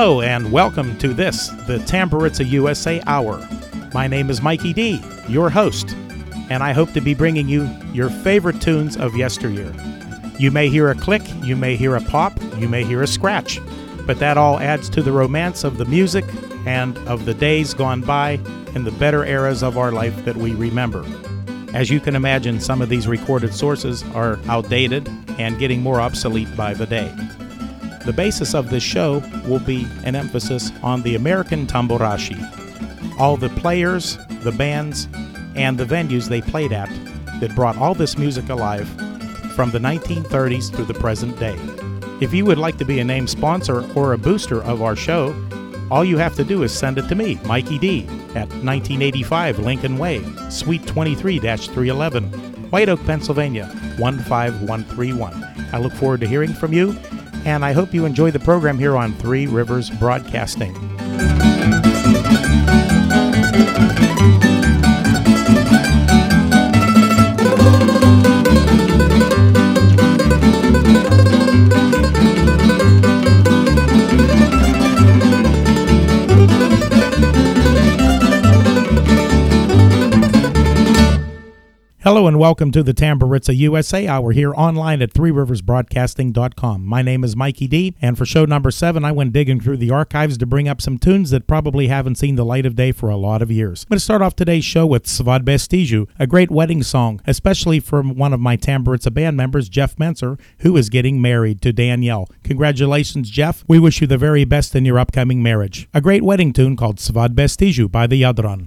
Hello and welcome to this, the Tamburitza USA Hour. My name is Mikey Dee, your host, and I hope to be bringing you your favorite tunes of yesteryear. You may hear a click, you may hear a pop, you may hear a scratch, but that all adds to the romance of the music and of the days gone by and the better eras of our life that we remember. As you can imagine, some of these recorded sources are outdated and getting more obsolete by the day. The basis of this show will be an emphasis on the American Tamburashi, all the players, the bands, and the venues they played at that brought all this music alive from the 1930s through the present day. If you would like to be a named sponsor or a booster of our show, all you have to do is send it to me, Mikey Dee, at 1985 Lincoln Way, Suite 23 311, White Oak, Pennsylvania 15131. I look forward to hearing from you and I hope you enjoy the program here on Three Rivers Broadcasting. Hello and welcome to the Tamburitza USA Hour here online at threeriversbroadcasting.com. My name is Mikey Dee, and for show number seven, I went digging through the archives to bring up some tunes that probably haven't seen the light of day for a lot of years. I'm going to start off today's show with Svad Stiju, a great wedding song, especially from one of my Tamburitza band members, Jeff Menser, who is getting married to Danielle. Congratulations, Jeff. We wish you the very best in your upcoming marriage. A great wedding tune called Svad Stiju by the Jadran.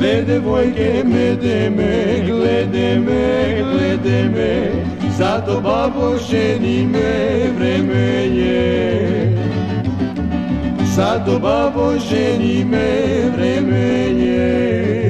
Sve devojke mede me, glede me, glede me, zato babo ženi me vreme je. Zato babo ženi me vreme je.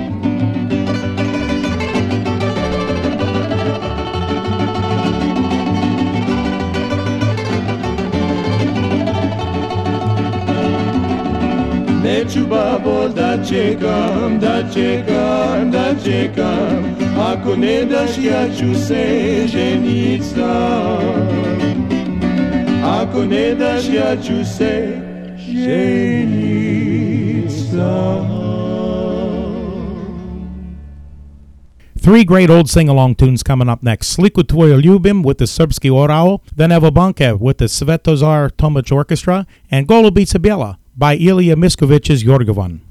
Ako ne daš ja ću se ženit sam Ako ne daš ja ću se ženit sam Three great old sing-along tunes coming up next. Sliku Tvoje Ljubim with the Serbski Orao, then Evo Banke with the Svetozar Tomic Orchestra, and Golubica Biela by Ilya Miskovic's Yorgovan.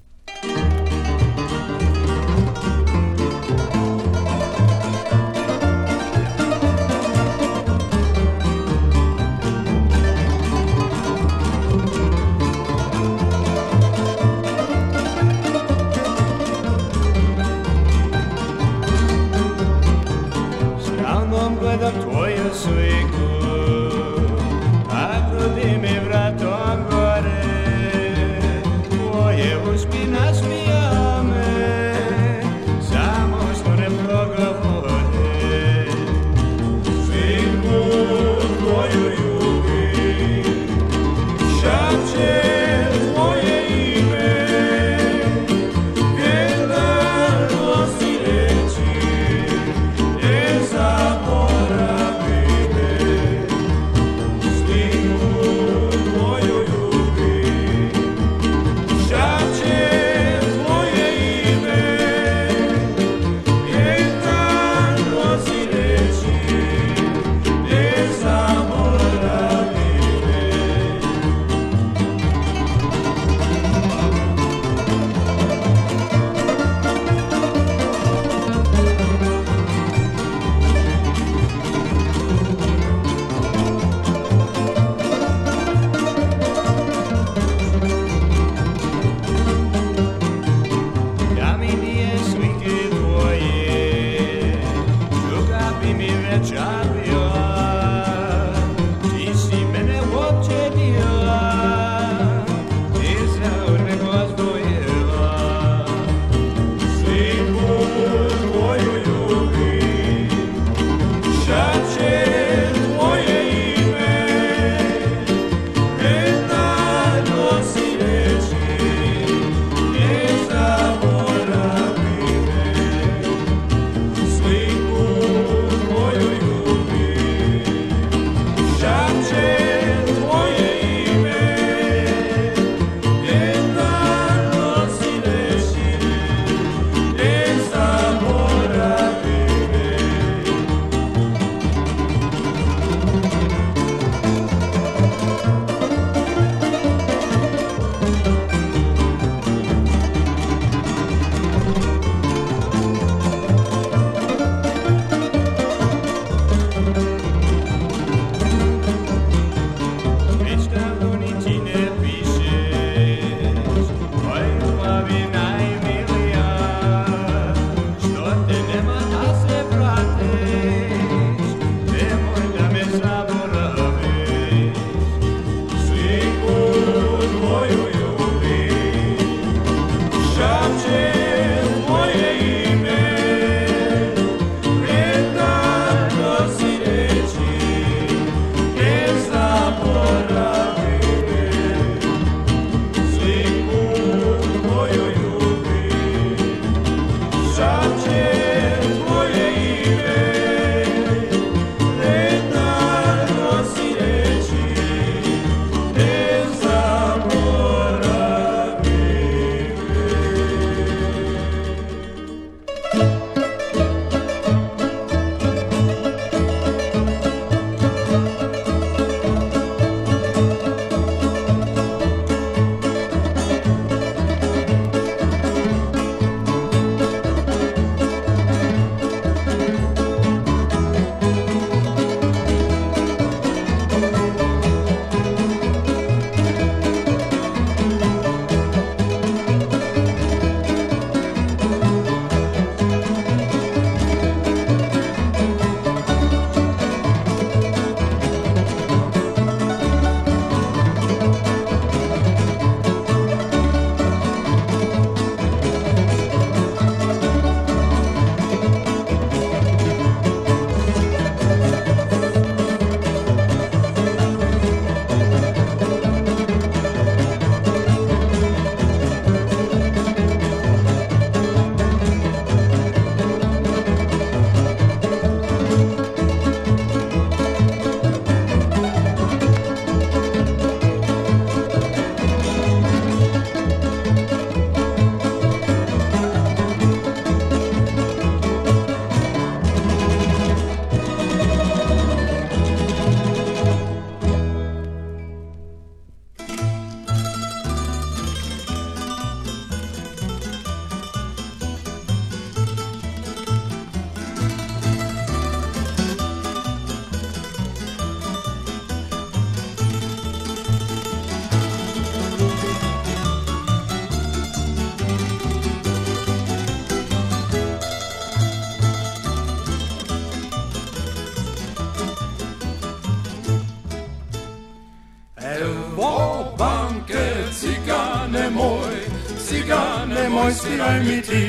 Sviraj mi ti.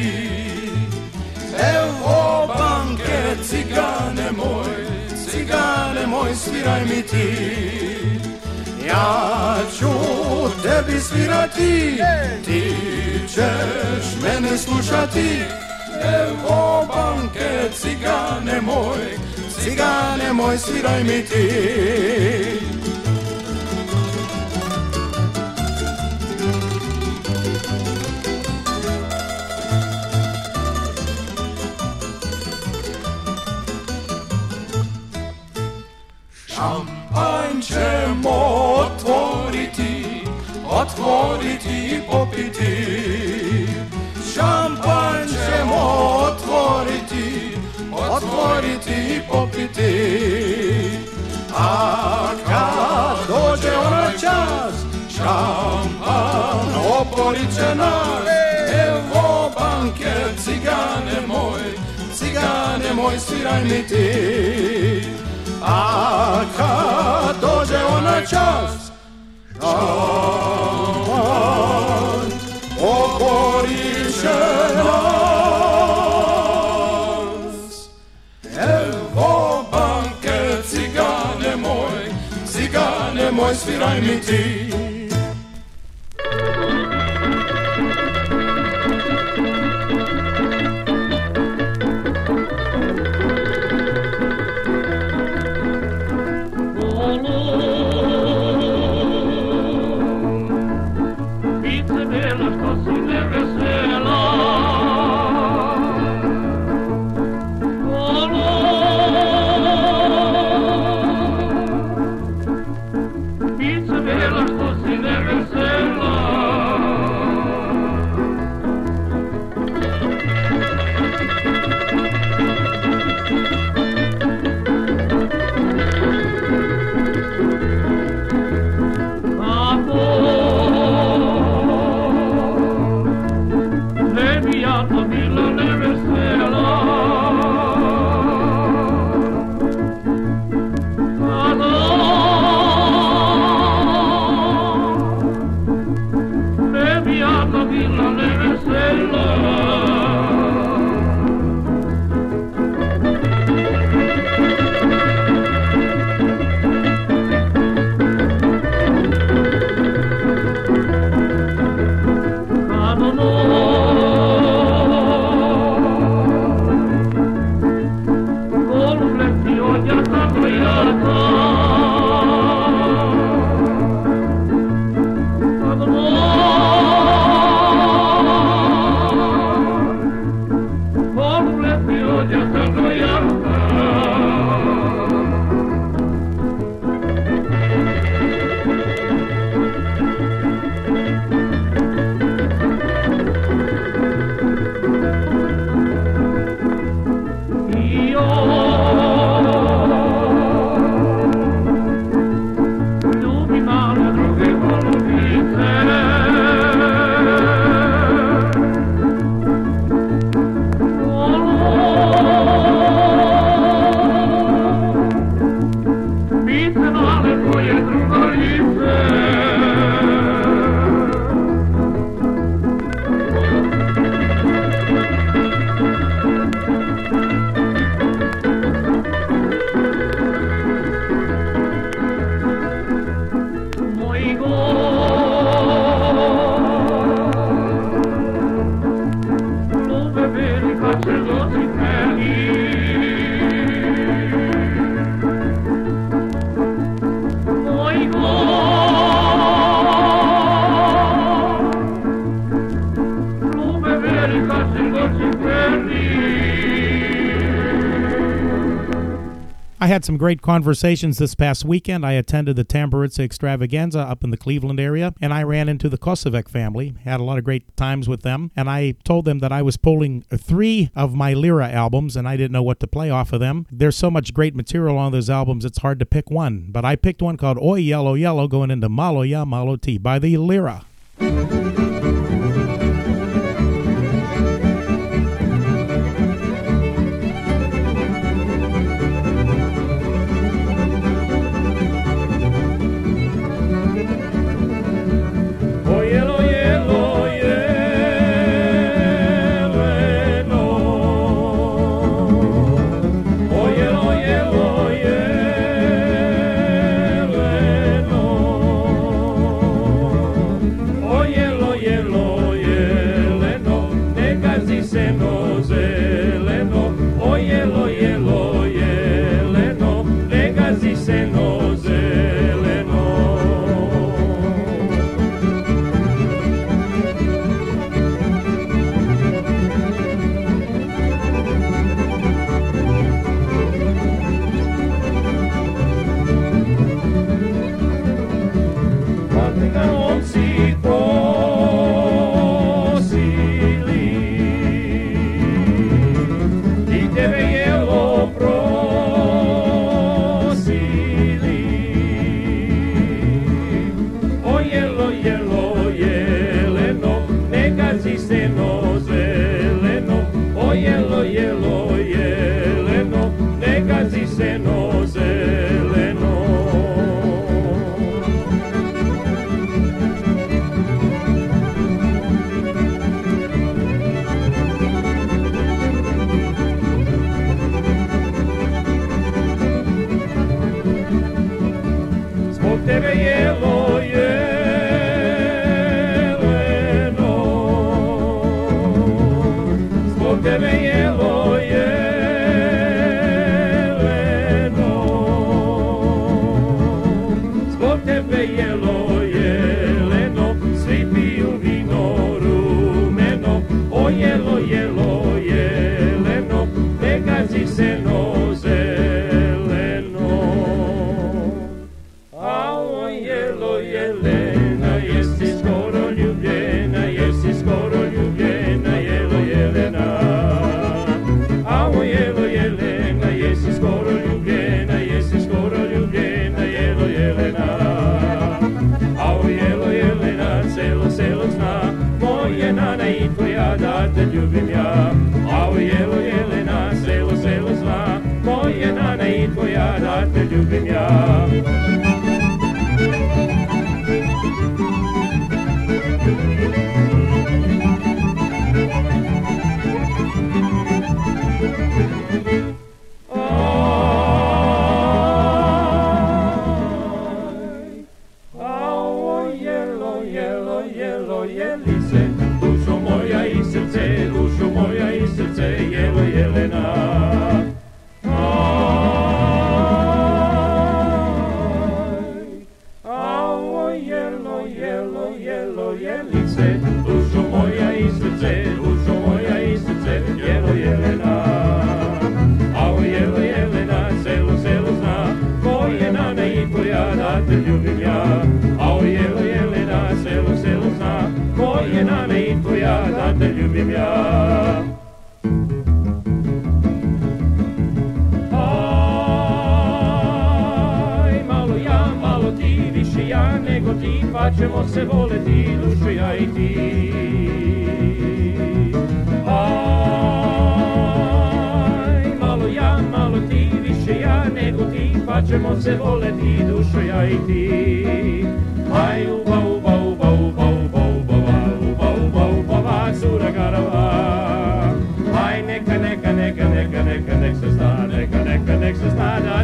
Evo banke, cigane moj, cigane moj, sviraj mi ti. Ja ću tebi svirati, ti ćeš mene slušati. Evo banke, cigane moj, cigane moj, sviraj mi ti. Otvoriti i popiti. Šampanj ćemo otvoriti, otvoriti i popiti. A kad dođe ona čas, šampan oporit će nas. Evo banke, cigane moj, cigane moj, sviraj mi ti. A kad dođe ona čas nas Evo banke cigane moj Cigane moj sviraj mi ti had some great conversations this past weekend. I attended the Tamburitza extravaganza up in the Cleveland area, and I ran into the Kosovek family. Had a lot of great times with them, and I told them that I was pulling three of my Lyra albums, and I didn't know what to play off of them. There's so much great material on those albums, it's hard to pick one. But I picked one called Oi Yellow Yellow, going into Malo Ya Malo T by the Lyra.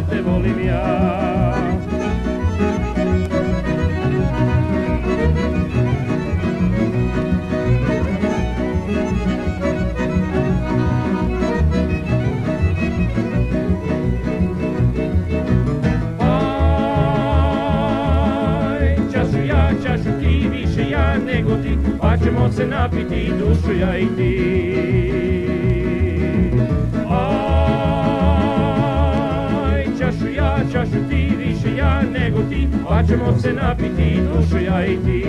te volim ja. Čašu ja, čašu ti više ja nego ti Pa ćemo se napiti dušu ja i ti. Patrimo se napiti dušuja i ti.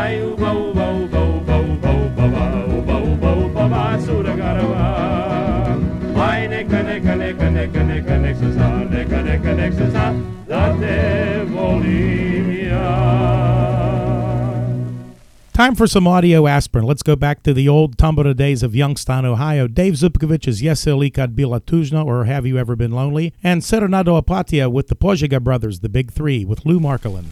Aj, uba, uba, uba, uba, uba, uba, uba, uba, uba, uba, cura garava. Aj, neka, neka, neka, neka, neka, neka se zna, neka, neka, neka se zna, da te volim. Time for some audio aspirin. Let's go back to the old Tumblr days of Youngstown, Ohio. Dave Zupkovich's Yeselikat Bila Tuzna, or Have You Ever Been Lonely? And Serenado Apatia with the Pojiga Brothers, the Big Three, with Lou Markelin.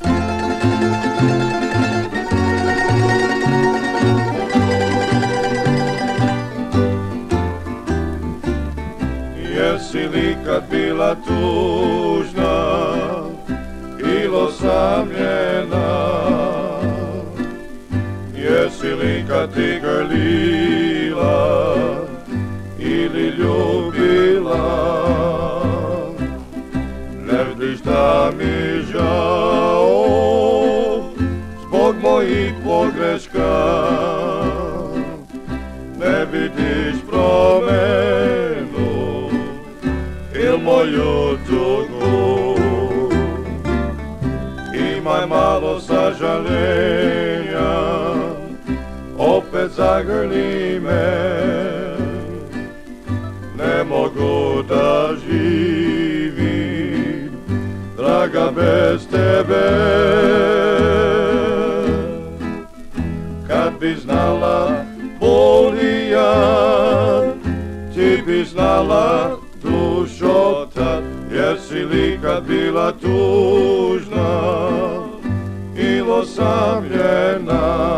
si likad bila tužna jesi li kad ti grlila ili ljubila Ne vidiš da mi žao zbog mojih pogreška Ne vidiš promenu il moju tugu Imaj malo sažaljenja Opet zagrli me. Ne mogu da živim Draga bez tebe. Kad bi znala bolija Ti bi znala dušo tad Jesi li kad bila tužna Ili osamljena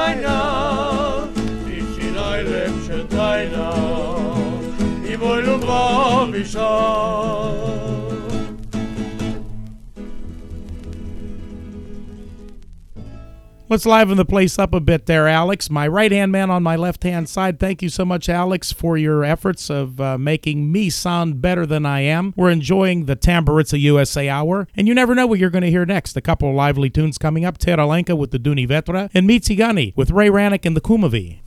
tajna i najlepsze tajna i mój lubowy Let's liven the place up a bit there, Alex. My right hand man on my left hand side. Thank you so much, Alex, for your efforts of uh, making me sound better than I am. We're enjoying the Tamburitza USA Hour, and you never know what you're going to hear next. A couple of lively tunes coming up Teralenka with the Duni Vetra, and Mitsigani with Ray Rannick and the Kumavi.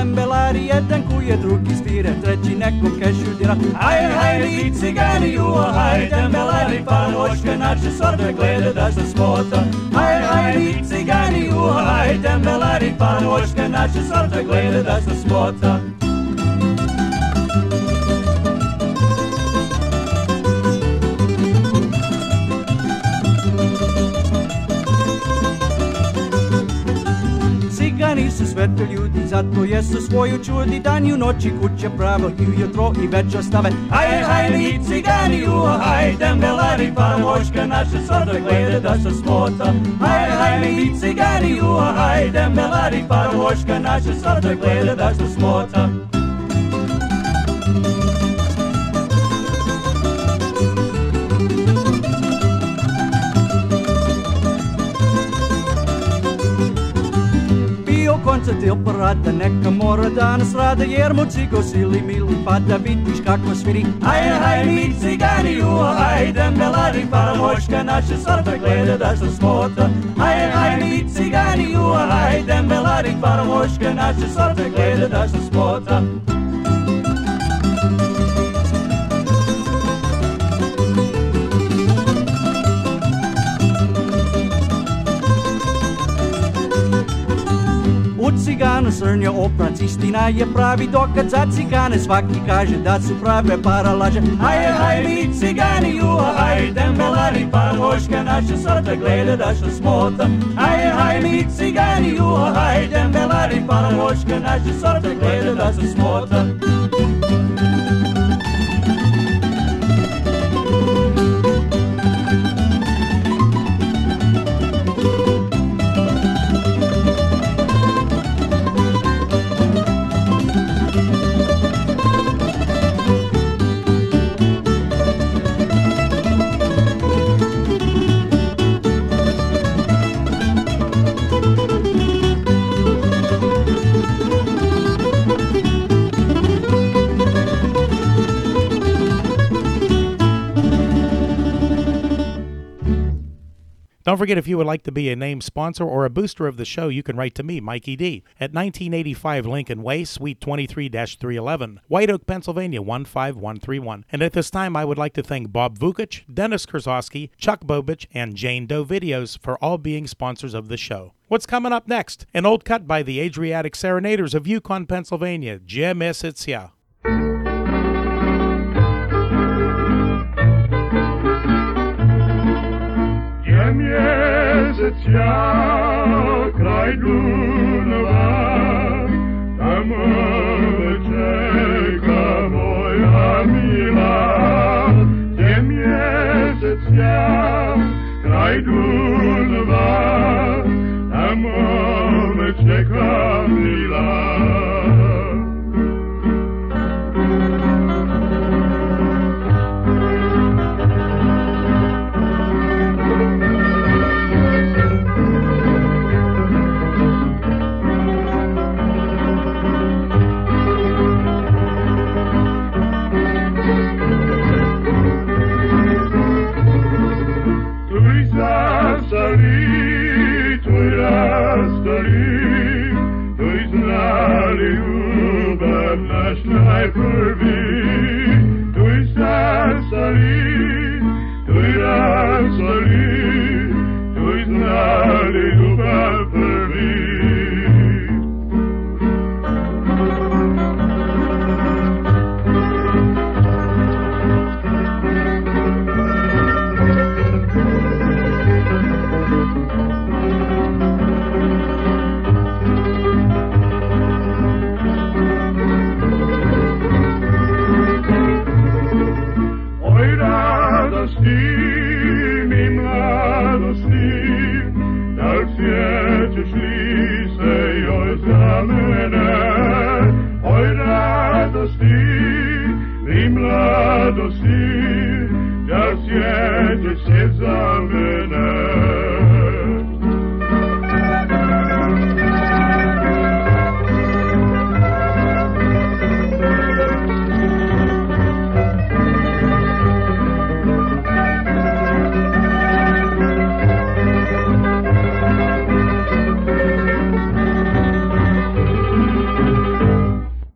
belarieten, koeienbroekjes, vieren, tretje nek, om cashew dira. Hij, hij, niet zigani, oe, hij, den belari, pan, oschke, nachtje, sorte, kleden, dat is de sporten. Hij, hij, niet zigani, oe, hij, den belari, pan, oschke, nachtje, sorte, kleden, dat is de sporten. Cigani su svetu ljudi zato jesu svoju čudi Dan i u noći kuće pravo i ujutro i večer stave. Aj, aj, mi cigani, uha, aj, dembelari Pa moška naše sorbe glede da se smota. Aj, aj, mi cigani, uha, aj, dembelari Pa moška naše sorbe glede da se smota parada Neka mora danas rada jer mu cigo sili mili Pa da vidiš kako sviri. Aj, aj, mi cigani, uha, aj, dembelari Pa moška naše sorbe gleda da se smota. Aj, aj, mi cigani, uha, aj, dembelari Pa moška naše sorbe gleda da se smota U ciganu srnja oprac, istina je pravi dokaz za cigane Svaki kaže da su smota Aj, aj, mi cigani, uha, aj, dembelari Pa moška naša gleda da smota Don't forget, if you would like to be a named sponsor or a booster of the show, you can write to me, Mikey Dee, at 1985 Lincoln Way, Suite 23 311, White Oak, Pennsylvania 15131. And at this time, I would like to thank Bob Vukic, Dennis Kurzowski, Chuck Bobich, and Jane Doe Videos for all being sponsors of the show. What's coming up next? An old cut by the Adriatic Serenaders of Yukon, Pennsylvania. Jim Esitsia. Ceea crai dunăva, amăce că voi amila, ce mi-e dunăva.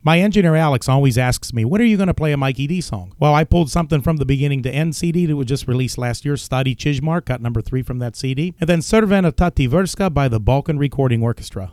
My engineer Alex always asks me, when are you going to play a Mikey Dee song? Well, I pulled something from the beginning to end CD that was just released last year, Stadi Chizmar, cut number three from that CD, and then Cervena Tati Verska by the Balkan Recording Orchestra.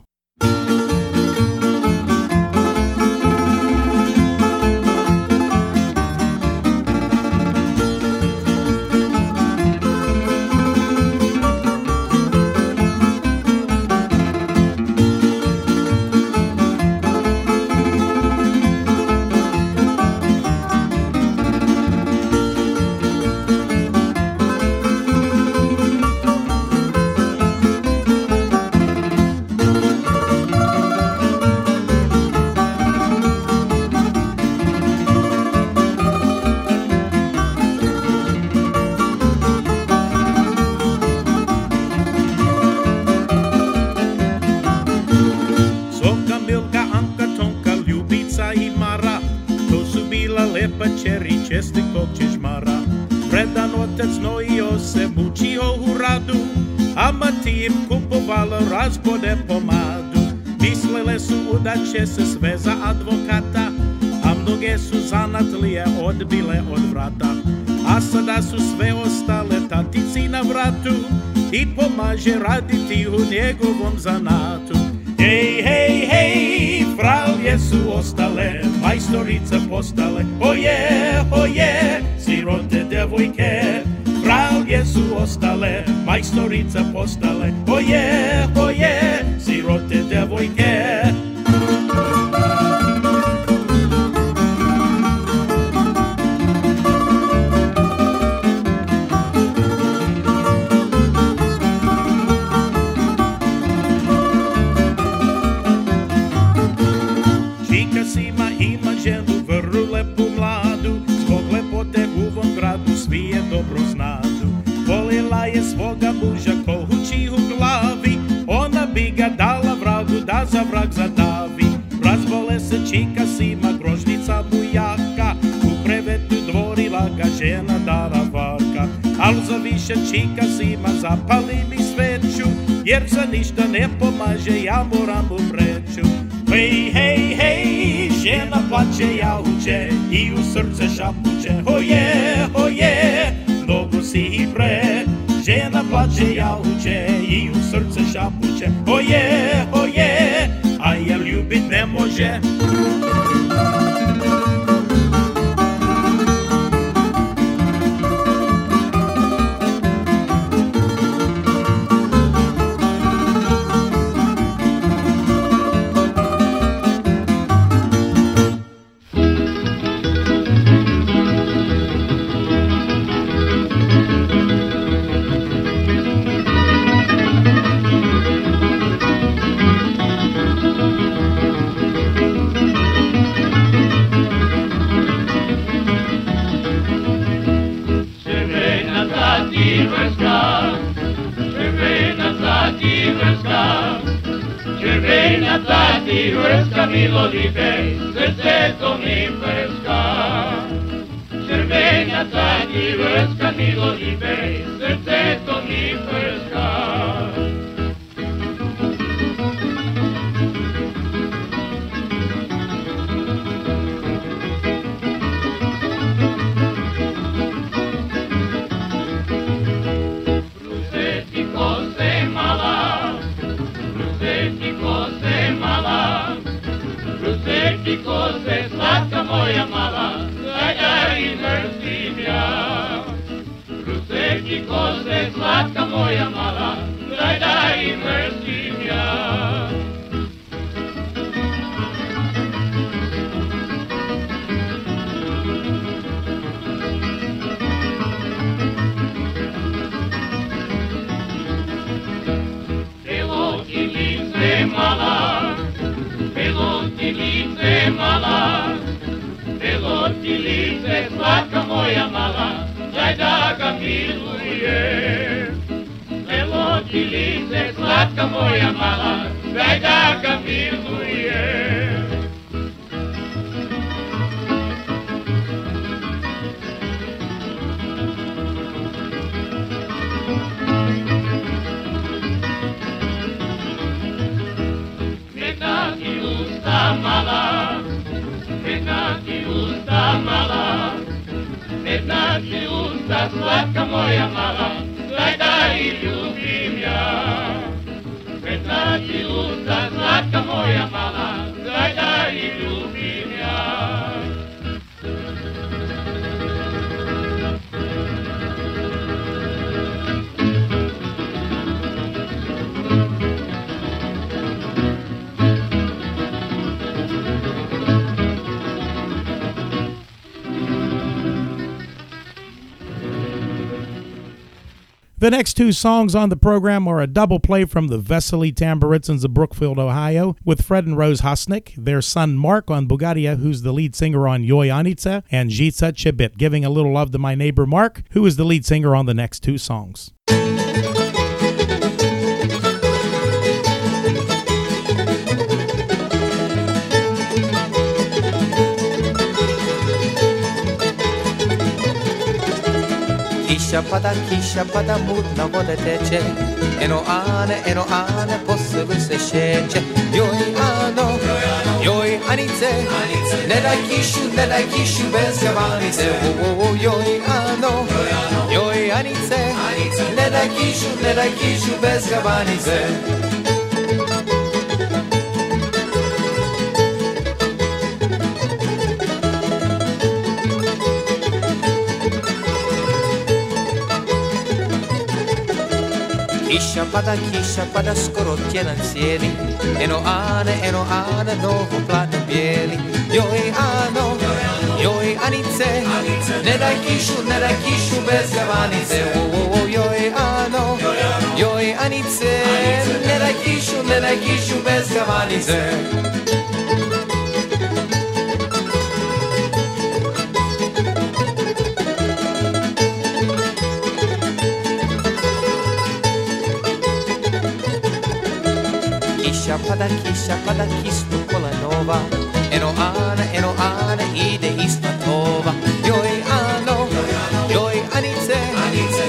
Će se sve za advokata A mnoge su zanatlije odbile od vrata. A sada su sve ostale tatici na vratu I pomaže raditi u njegovom zanatu. Hej, hej, hej, fralje su ostale, majstorice postale, oje, oje, sirote devojke. Fralje su ostale, majstorice postale, oje, za vrag zadavi Razvole se Čika Sima, grožnica mu jaka. U prevetu dvorila ga žena dara varka Al za više Čika Sima zapali mi sveću Jer za ništa moja mala, matka moja mała, que usa mala, midnati usta mala, midnati usta slatka moja mala, gledaj ljubav. The next two songs on the program are a double play from the Vesely Tamburitzans of Brookfield, Ohio, with Fred and Rose Hosnick, their son Mark on bugarija, who's the lead singer on Yoi Anitsa, and Jitsa Chibit, giving a little love to my neighbor Mark, who is the lead singer on the next two songs. Pada, kiša pada, mutna voda teče. Eno ane, eno ane, po selu se šeće Joj ano, joj anice Ne daj kišu, ne daj kišu bez o, Joj ano, joj anice Ne daj kišu, ne daj kišu bez gavanice Kisha pada, kisha pada scorottierà insieme E no ane, e no ane, novo plato bieli Io e ano, io e anice Ne dai kishu, ne dai kishu bez gavanice. Oh, e ano, io e anice Ne dai kishu, ne dai kishu bez gavanice. Kiša pada, kiša pada, kistu kola nova Eno ana, eno ana, ide ispod tova Joj ano, joj anice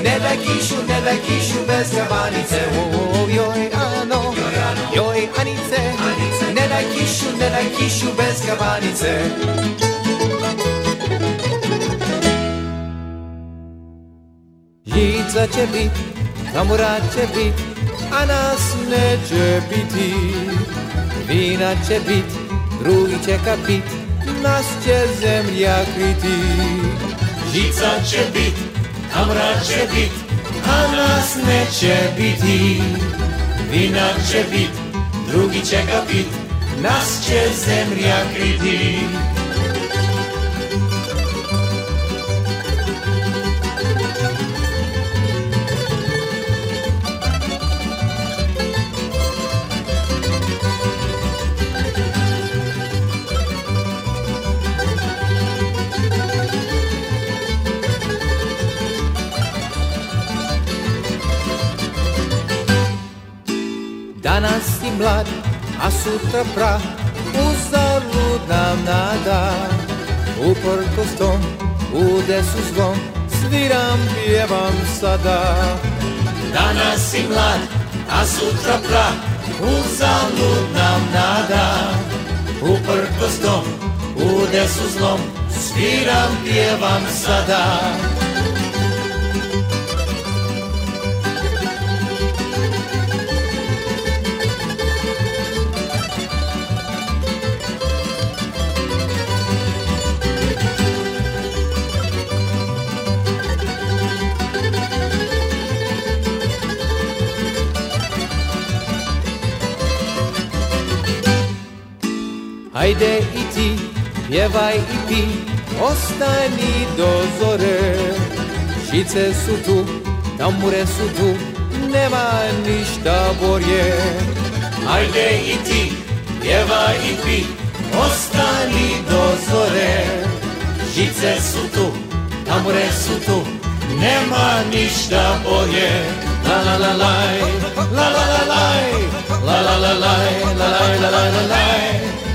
Ne daj kišu, ne daj kišu bez o, Joj ano, joj anice Ne daj kišu, ne daj kišu bez gavanice Žica će bit, tamurat će bit a nas neće biti Vina će bit, drugi će kapit, nas će zemlja kriti Žica će bit, a mrak će bit, a nas neće biti. Vina će bit, drugi će ga pit, nas će zemlja kriti. Mlad, a sutra prah Uzalud nam nada Uprkos tom, udesu zlom Sviram, pjevam sada Danas si mlad, a sutra prah, uzalud nam nada. Uprkos tom, udesu zlom, sviram, pjevam sada. Hajde i ti, pjevaj i pi, ostani do zore. Žice su tu, tambure su tu, nema ništa bolje. Ajde i ti, pjevaj i pi, ostani do zore. Žice su tu, tambure su tu, nema ništa bolje. La la la laj, la la la laj, la la la laj, la la la la la laj,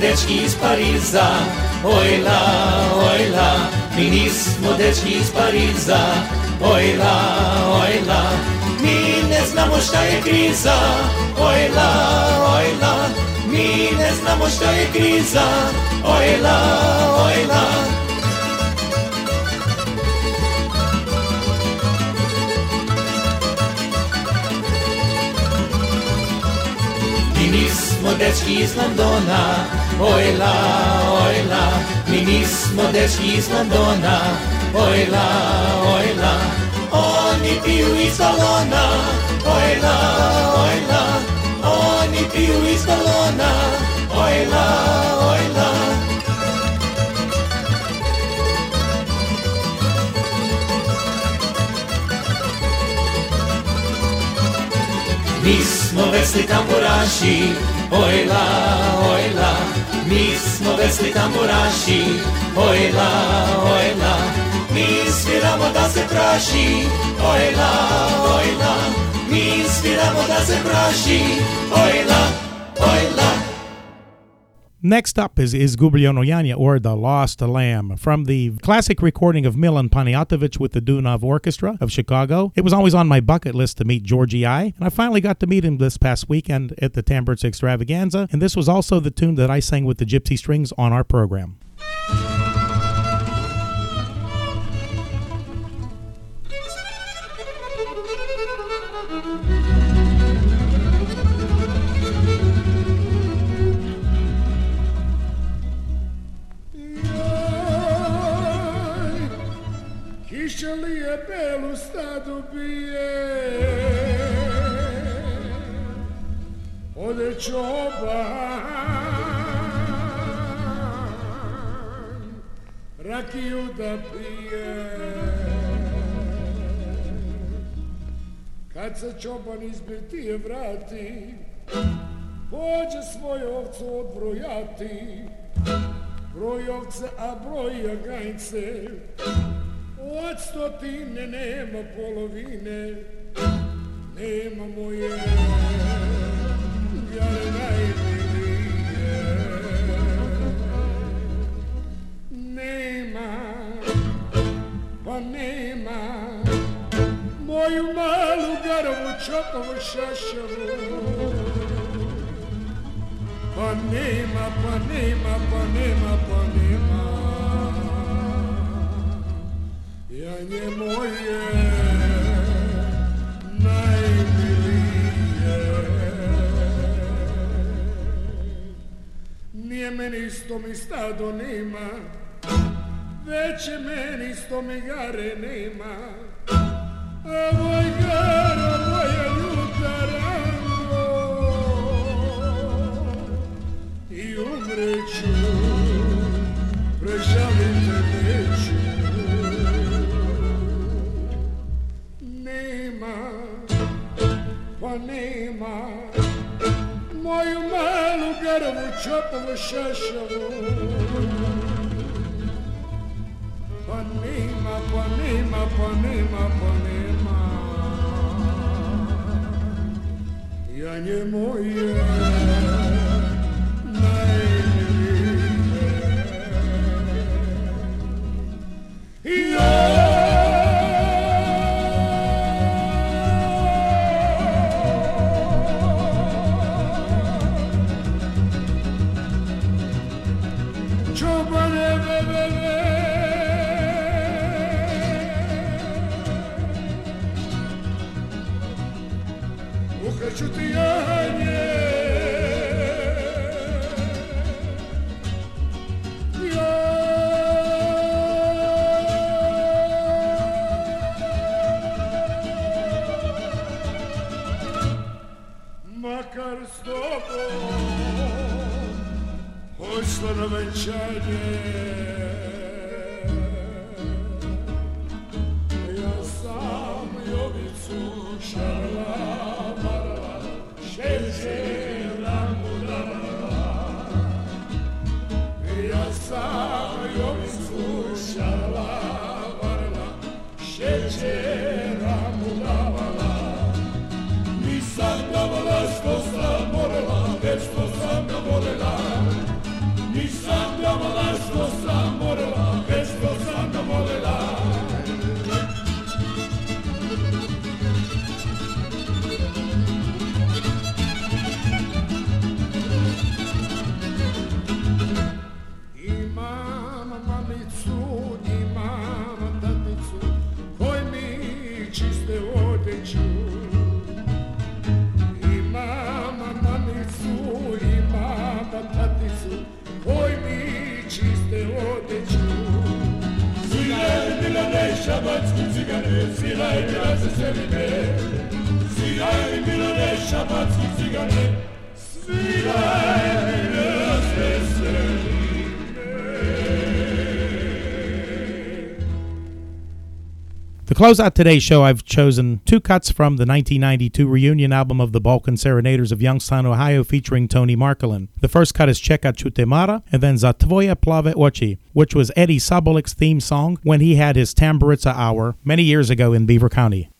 dečki iz Pariza, ojla, ojla, mi nismo dečki iz Pariza, ojla, ojla, mi ne znamo šta je kriza, ojla, ojla, mi ne znamo šta je kriza, ojla, ojla. modeczki z Londona, oj la, oj la, minis modeczki z Londona, oj la, oj la, oni piją i salona, oj la, oj la, oni piją i salona, oj la, oj la. Mi smo vesli tamburaši, Oi la, oi la, mi smo vesli tamburaši Oj la, oj la, mi sviramo da se praši Oj la, la, mi sviramo da se praši Oj la, la Next up is Izgubljeno Yanya, or The Lost Lamb, from the classic recording of Milan Paniatovich with the Dunov Orchestra of Chicago. It was always on my bucket list to meet Georgie I, and I finally got to meet him this past weekend at the Tamburitza Extravaganza, and this was also the tune that I sang with the Gypsy Strings on our program. Je belu stadu bije. Ode čoban Rakiju da pije. Kad se čoban iz birtije vrati. Pođe svoju ovcu odbrojati. Broj ovce, a broj od stotine nema polovine, nema moje jare najmilije. Nema, pa nema, moju malu garovu čokovu šašavu. Pa nema, pa nema, pa nema, pa nema. Janje moje najmilije. Nije meni isto mi stado nema Već je meni isto mi gare nema. A moj garo, moja ljuta rango I umreću Prežalite neću pa nema moju malu garovu čopovu šašavu. Pa nema, pa nema, pa nema, pošla na šabatski cigane, sviraj Milane, seline. Sviraj Milane, šabatski cigane, sviraj Milane, seline. To close out today's show, I've chosen two cuts from the 1992 reunion album of the Balkan Serenaders of Youngstown, Ohio, featuring Tony Markolin. The first cut is Cheka Chutemara, and then Za Tvoje Plave Oči, which was Eddie Sabolik's theme song when he had his Tamburitza Hour many years ago in Beaver County.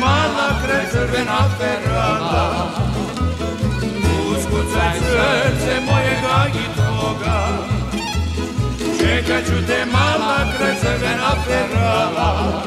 Mala crvena ferala Uskucaj srce mojega i tvoga Čekat ću te mala crvena ferala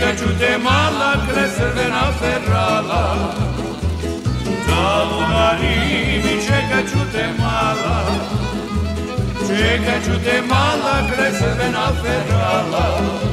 că ciute mala Cresând în aferala Talumarimi ce că ciute mala. Ce că ciute mala Cresând în aferala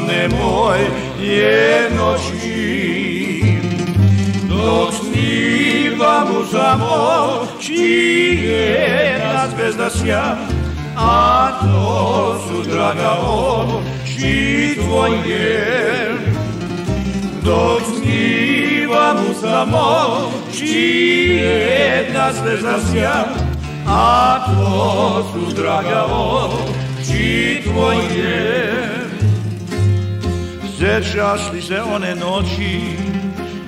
Mne moj je noći Dok sniva mu samo ci jedna zvezda sja a to su draga oči tvoje. Dok snivam u samo ci jedna zvezda sja a to su draga oči tvoje Sjećaš li se one noći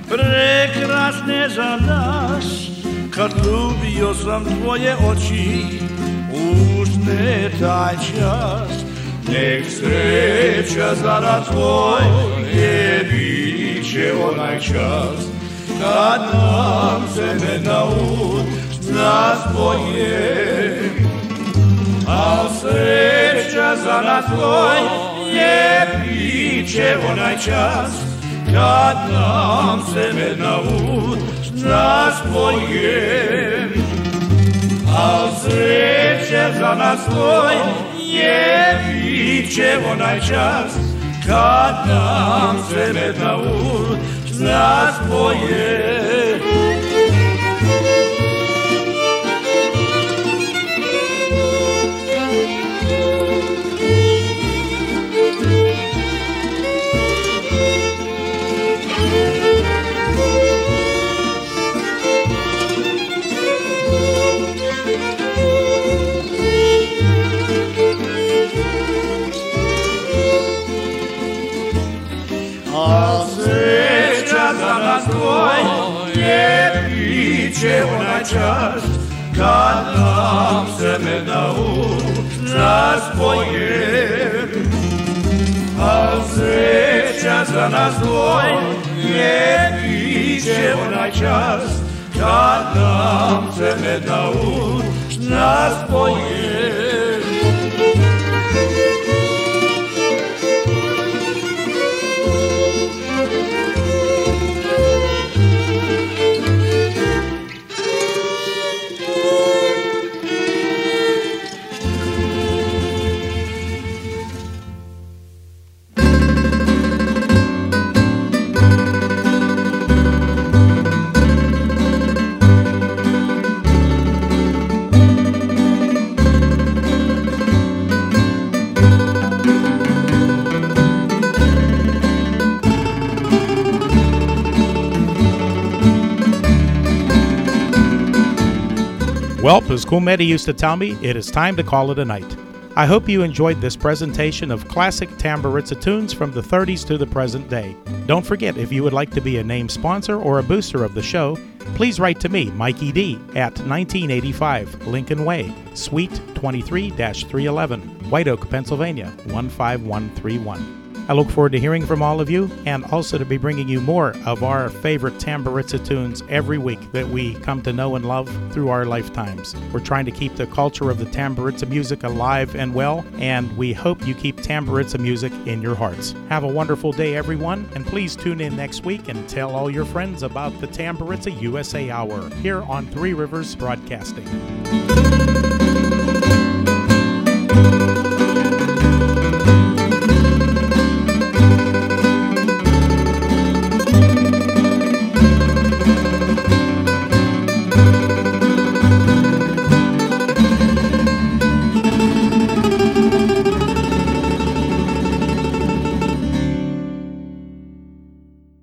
prekrasne za nas. Kad ljubio sam tvoje oči Usne taj čas. Nek sreća za rad tvoje Bit će onaj čas. Kad nam se ne na svoje A sreća za nas tvoje Bit će onaj čas kad nam se med na svoje. A sreće za nas je bit će onaj čas, kad nam se med na svoje. Će onaj čas kad nam se med na nas poje. A sreća za nas dvoje biće onaj čas kad nam se med na as Kumedi used to tell me, it is time to call it a night. I hope you enjoyed this presentation of classic Tamburitza tunes from the 30s to the present day. Don't forget, if you would like to be a name sponsor or a booster of the show, please write to me, Mikey Dee, at 1985 Lincoln Way, Suite 23 311, White Oak, Pennsylvania 15131. I look forward to hearing from all of you and also to be bringing you more of our favorite Tamburitza tunes every week that we come to know and love through our lifetimes. We're trying to keep the culture of the Tamburitza music alive and well, and we hope you keep Tamburitza music in your hearts. Have a wonderful day, everyone, and please tune in next week and tell all your friends about the Tamburitza USA Hour here on Three Rivers Broadcasting.